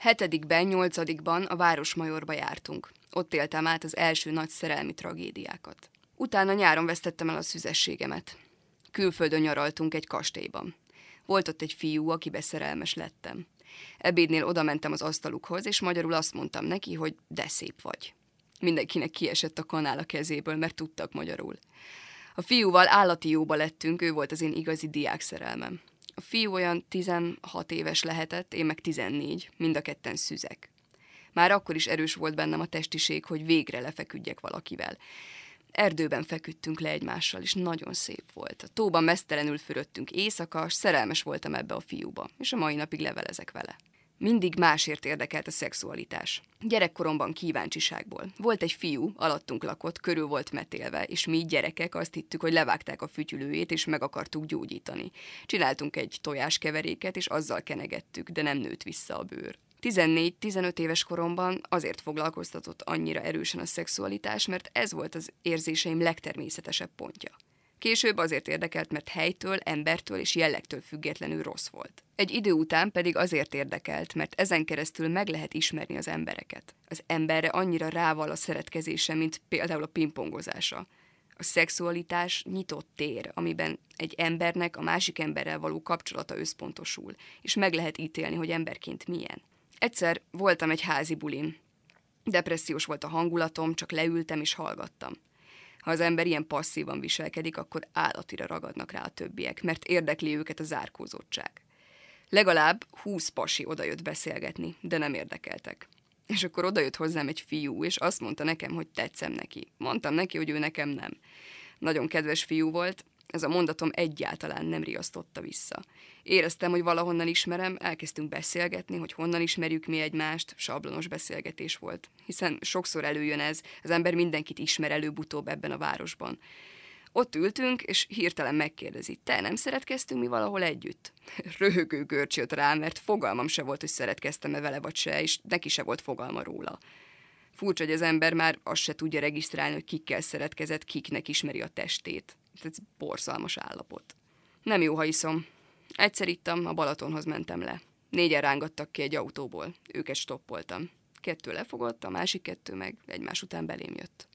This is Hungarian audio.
Hetedikben, nyolcadikban a Városmajorba jártunk. Ott éltem át az első nagy szerelmi tragédiákat. Utána nyáron vesztettem el a szüzességemet. Külföldön nyaraltunk egy kastélyban. Volt ott egy fiú, akibe szerelmes lettem. Ebédnél oda mentem az asztalukhoz, és magyarul azt mondtam neki, hogy de szép vagy. Mindenkinek kiesett a kanál a kezéből, mert tudtak magyarul. A fiúval állati jóba lettünk, ő volt az én igazi diák szerelmem. A fiú olyan 16 éves lehetett, én meg 14, mind a ketten szüzek. Már akkor is erős volt bennem a testiség, hogy végre lefeküdjek valakivel. Erdőben feküdtünk le egymással, és nagyon szép volt. A tóban mesztelenül fürödtünk éjszaka, szerelmes voltam ebbe a fiúba, és a mai napig levelezek vele. Mindig másért érdekelt a szexualitás. Gyerekkoromban kíváncsiságból. Volt egy fiú, alattunk lakott, körül volt metélve, és mi gyerekek azt hittük, hogy levágták a fütyülőjét, és meg akartuk gyógyítani. Csináltunk egy tojáskeveréket, és azzal kenegettük, de nem nőtt vissza a bőr. 14-15 éves koromban azért foglalkoztatott annyira erősen a szexualitás, mert ez volt az érzéseim legtermészetesebb pontja. Később azért érdekelt, mert helytől, embertől és jellegtől függetlenül rossz volt. Egy idő után pedig azért érdekelt, mert ezen keresztül meg lehet ismerni az embereket. Az emberre annyira rával a szeretkezése, mint például a pingpongozása. A szexualitás nyitott tér, amiben egy embernek a másik emberrel való kapcsolata összpontosul, és meg lehet ítélni, hogy emberként milyen. Egyszer voltam egy házi bulin. Depressziós volt a hangulatom, csak leültem és hallgattam. Ha az ember ilyen passzívan viselkedik, akkor állatira ragadnak rá a többiek, mert érdekli őket a zárkózottság. Legalább húsz pasi odajött beszélgetni, de nem érdekeltek. És akkor odajött hozzám egy fiú, és azt mondta nekem, hogy tetszem neki. Mondtam neki, hogy ő nekem nem. Nagyon kedves fiú volt, ez a mondatom egyáltalán nem riasztotta vissza. Éreztem, hogy valahonnan ismerem, elkezdtünk beszélgetni, hogy honnan ismerjük mi egymást, sablonos beszélgetés volt. Hiszen sokszor előjön ez, az ember mindenkit ismer előbb-utóbb ebben a városban. Ott ültünk, és hirtelen megkérdezi, te nem szeretkeztünk mi valahol együtt? Röhögő görcs jött rá, mert fogalmam se volt, hogy szeretkeztem-e vele vagy se, és neki se volt fogalma róla. Furcsa, hogy az ember már azt se tudja regisztrálni, hogy kikkel szeretkezett, kiknek ismeri a testét. Ez borzalmas állapot. Nem jó, ha iszom. Egyszer ittam, a Balatonhoz mentem le. Négyen rángattak ki egy autóból. Őket stoppoltam. Kettő lefogott, a másik kettő meg egymás után belém jött.